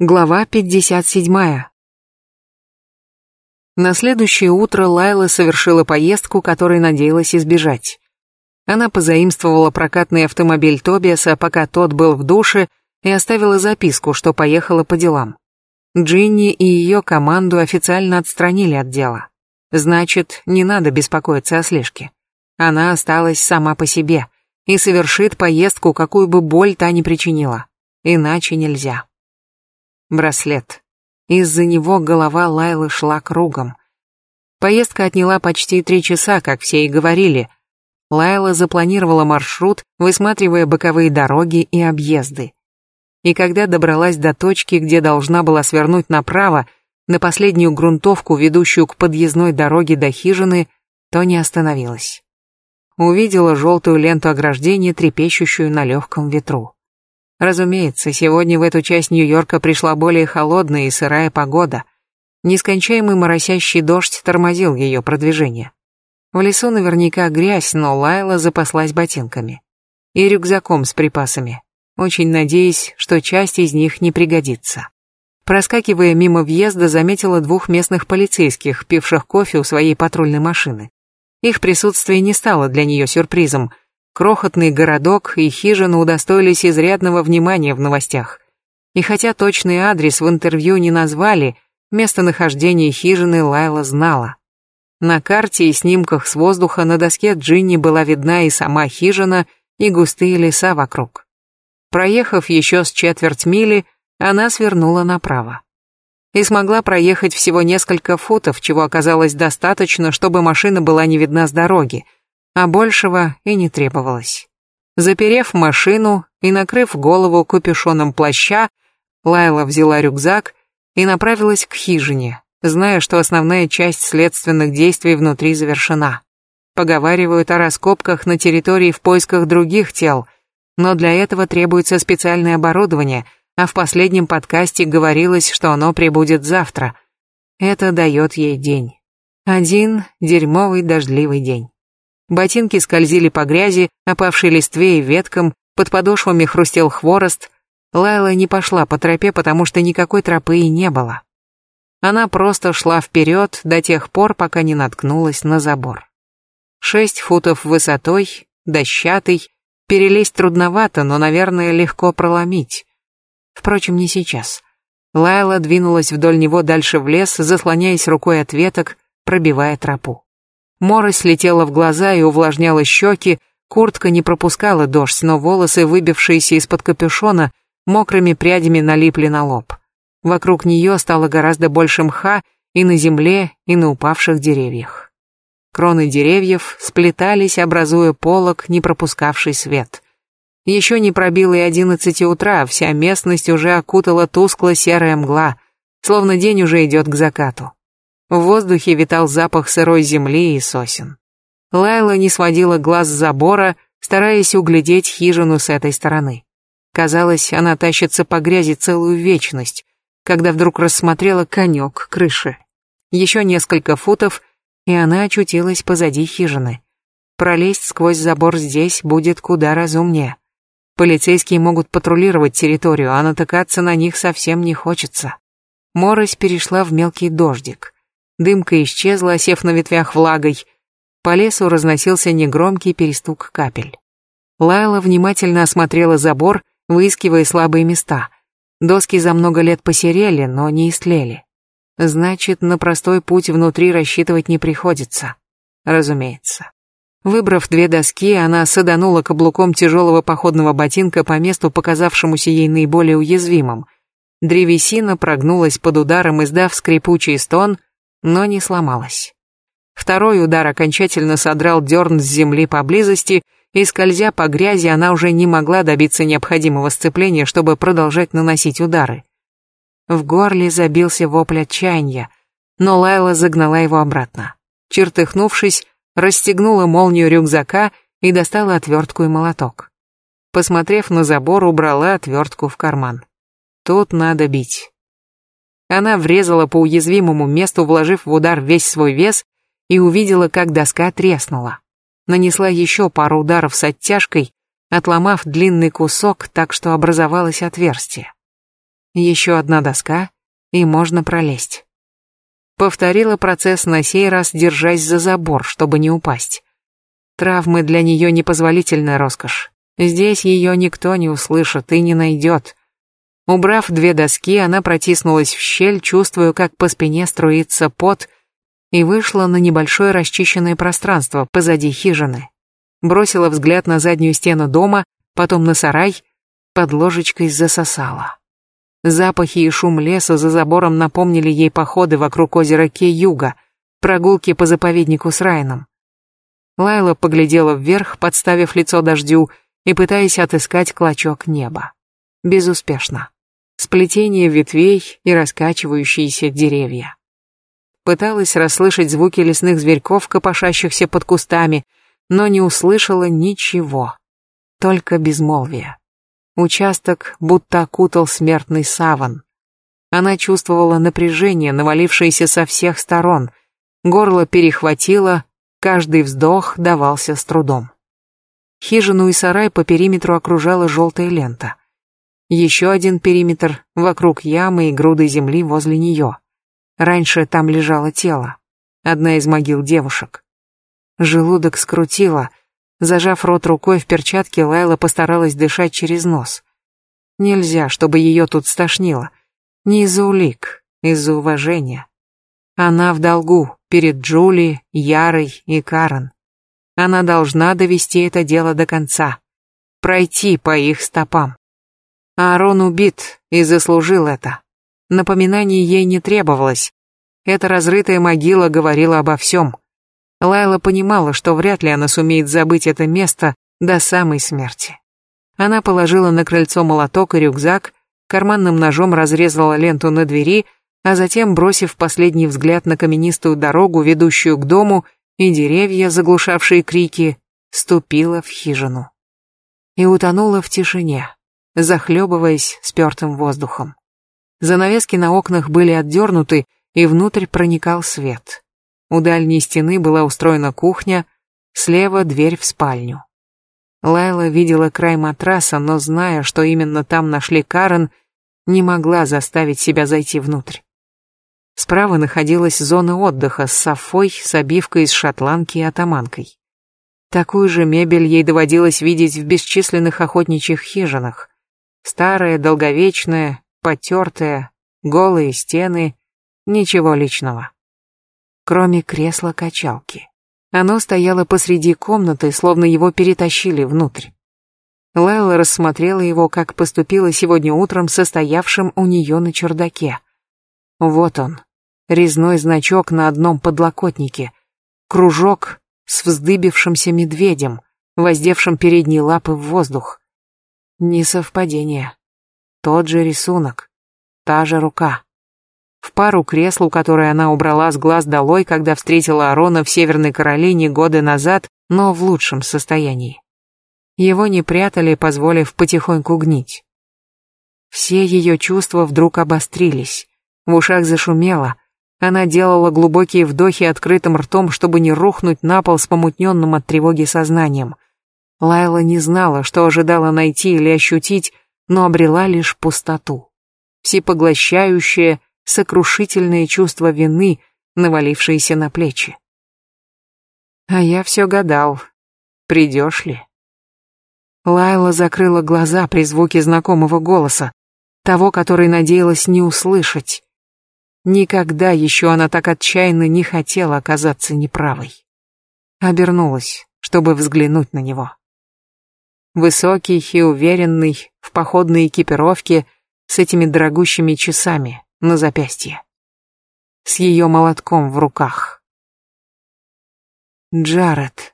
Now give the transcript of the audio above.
Глава 57. На следующее утро Лайла совершила поездку, которой надеялась избежать. Она позаимствовала прокатный автомобиль Тобиаса, пока тот был в душе, и оставила записку, что поехала по делам. Джинни и ее команду официально отстранили от дела. Значит, не надо беспокоиться о слежке. Она осталась сама по себе и совершит поездку, какую бы боль та ни причинила. Иначе нельзя. Браслет. Из-за него голова Лайлы шла кругом. Поездка отняла почти три часа, как все и говорили. Лайла запланировала маршрут, высматривая боковые дороги и объезды. И когда добралась до точки, где должна была свернуть направо, на последнюю грунтовку, ведущую к подъездной дороге до хижины, то не остановилась. Увидела желтую ленту ограждения, трепещущую на легком ветру. Разумеется, сегодня в эту часть Нью-Йорка пришла более холодная и сырая погода. Нескончаемый моросящий дождь тормозил ее продвижение. В лесу наверняка грязь, но Лайла запаслась ботинками. И рюкзаком с припасами, очень надеясь, что часть из них не пригодится. Проскакивая мимо въезда, заметила двух местных полицейских, пивших кофе у своей патрульной машины. Их присутствие не стало для нее сюрпризом – Крохотный городок и хижина удостоились изрядного внимания в новостях. И хотя точный адрес в интервью не назвали, местонахождение хижины Лайла знала. На карте и снимках с воздуха на доске Джинни была видна и сама хижина, и густые леса вокруг. Проехав еще с четверть мили, она свернула направо. И смогла проехать всего несколько футов, чего оказалось достаточно, чтобы машина была не видна с дороги, а большего и не требовалось. Заперев машину и накрыв голову капюшоном плаща, Лайла взяла рюкзак и направилась к хижине, зная, что основная часть следственных действий внутри завершена. Поговаривают о раскопках на территории в поисках других тел, но для этого требуется специальное оборудование, а в последнем подкасте говорилось, что оно прибудет завтра. Это дает ей день. Один дерьмовый дождливый день. Ботинки скользили по грязи, опавшей листве и веткам, под подошвами хрустел хворост. Лайла не пошла по тропе, потому что никакой тропы и не было. Она просто шла вперед до тех пор, пока не наткнулась на забор. Шесть футов высотой, дощатый, перелезть трудновато, но, наверное, легко проломить. Впрочем, не сейчас. Лайла двинулась вдоль него дальше в лес, заслоняясь рукой от веток, пробивая тропу. Морось летела в глаза и увлажняла щеки, куртка не пропускала дождь, но волосы, выбившиеся из-под капюшона, мокрыми прядями налипли на лоб. Вокруг нее стало гораздо больше мха и на земле, и на упавших деревьях. Кроны деревьев сплетались, образуя полог, не пропускавший свет. Еще не пробило и одиннадцати утра, а вся местность уже окутала тускло-серая мгла, словно день уже идет к закату. В воздухе витал запах сырой земли и сосен. Лайла не сводила глаз с забора, стараясь углядеть хижину с этой стороны. Казалось, она тащится по грязи целую вечность, когда вдруг рассмотрела конек крыши. Еще несколько футов, и она очутилась позади хижины. Пролезть сквозь забор здесь будет куда разумнее. Полицейские могут патрулировать территорию, а натыкаться на них совсем не хочется. Морось перешла в мелкий дождик. Дымка исчезла, осев на ветвях влагой. По лесу разносился негромкий перестук капель. Лайла внимательно осмотрела забор, выискивая слабые места. Доски за много лет посерели, но не истлели. Значит, на простой путь внутри рассчитывать не приходится. Разумеется. Выбрав две доски, она саданула каблуком тяжелого походного ботинка по месту, показавшемуся ей наиболее уязвимым. Древесина прогнулась под ударом, издав скрипучий стон, но не сломалась. Второй удар окончательно содрал дерн с земли поблизости, и скользя по грязи, она уже не могла добиться необходимого сцепления, чтобы продолжать наносить удары. В горле забился вопль отчаяния, но Лайла загнала его обратно. Чертыхнувшись, расстегнула молнию рюкзака и достала отвертку и молоток. Посмотрев на забор, убрала отвертку в карман. Тут надо бить. Она врезала по уязвимому месту, вложив в удар весь свой вес, и увидела, как доска треснула. Нанесла еще пару ударов с оттяжкой, отломав длинный кусок так, что образовалось отверстие. Еще одна доска, и можно пролезть. Повторила процесс на сей раз, держась за забор, чтобы не упасть. Травмы для нее непозволительная роскошь. Здесь ее никто не услышит и не найдет. Убрав две доски, она протиснулась в щель, чувствуя, как по спине струится пот, и вышла на небольшое расчищенное пространство позади хижины. Бросила взгляд на заднюю стену дома, потом на сарай, под ложечкой засосала. Запахи и шум леса за забором напомнили ей походы вокруг озера Кей-Юга, прогулки по заповеднику с Райаном. Лайла поглядела вверх, подставив лицо дождю и пытаясь отыскать клочок неба. Безуспешно. Сплетение ветвей и раскачивающиеся деревья. Пыталась расслышать звуки лесных зверьков, копошащихся под кустами, но не услышала ничего. Только безмолвие. Участок будто окутал смертный саван. Она чувствовала напряжение, навалившееся со всех сторон. Горло перехватило, каждый вздох давался с трудом. Хижину и сарай по периметру окружала желтая лента. Еще один периметр вокруг ямы и груды земли возле нее. Раньше там лежало тело. Одна из могил девушек. Желудок скрутило — Зажав рот рукой в перчатке, Лайла постаралась дышать через нос. Нельзя, чтобы ее тут стошнило. Не из-за улик, из-за уважения. Она в долгу перед Джули, Ярой и Карен. Она должна довести это дело до конца. Пройти по их стопам. Аарон убит и заслужил это. Напоминаний ей не требовалось. Эта разрытая могила говорила обо всем. Лайла понимала, что вряд ли она сумеет забыть это место до самой смерти. Она положила на крыльцо молоток и рюкзак, карманным ножом разрезала ленту на двери, а затем, бросив последний взгляд на каменистую дорогу, ведущую к дому, и деревья, заглушавшие крики, ступила в хижину. И утонула в тишине, захлебываясь спертым воздухом. Занавески на окнах были отдернуты, и внутрь проникал свет. У дальней стены была устроена кухня, слева дверь в спальню. Лайла видела край матраса, но зная, что именно там нашли Карен, не могла заставить себя зайти внутрь. Справа находилась зона отдыха с софой, с обивкой из шотландки и атаманкой. Такую же мебель ей доводилось видеть в бесчисленных охотничьих хижинах. Старая, долговечная, потертая, голые стены, ничего личного кроме кресла-качалки. Оно стояло посреди комнаты, словно его перетащили внутрь. Лайла рассмотрела его, как поступила сегодня утром состоявшим у нее на чердаке. Вот он, резной значок на одном подлокотнике, кружок с вздыбившимся медведем, воздевшим передние лапы в воздух. Несовпадение. Тот же рисунок, та же рука в пару креслу, которое она убрала с глаз долой, когда встретила Арона в Северной Каролине годы назад, но в лучшем состоянии. Его не прятали, позволив потихоньку гнить. Все ее чувства вдруг обострились, в ушах зашумело, она делала глубокие вдохи открытым ртом, чтобы не рухнуть на пол с помутненным от тревоги сознанием. Лайла не знала, что ожидала найти или ощутить, но обрела лишь пустоту. Всепоглощающее, сокрушительное чувство вины, навалившееся на плечи. А я все гадал, придешь ли? Лайла закрыла глаза при звуке знакомого голоса, того, который надеялась не услышать. Никогда еще она так отчаянно не хотела оказаться неправой. Обернулась, чтобы взглянуть на него. Высокий и уверенный, в походной экипировке, с этими дорогущими часами, на запястье. С ее молотком в руках. Джаред.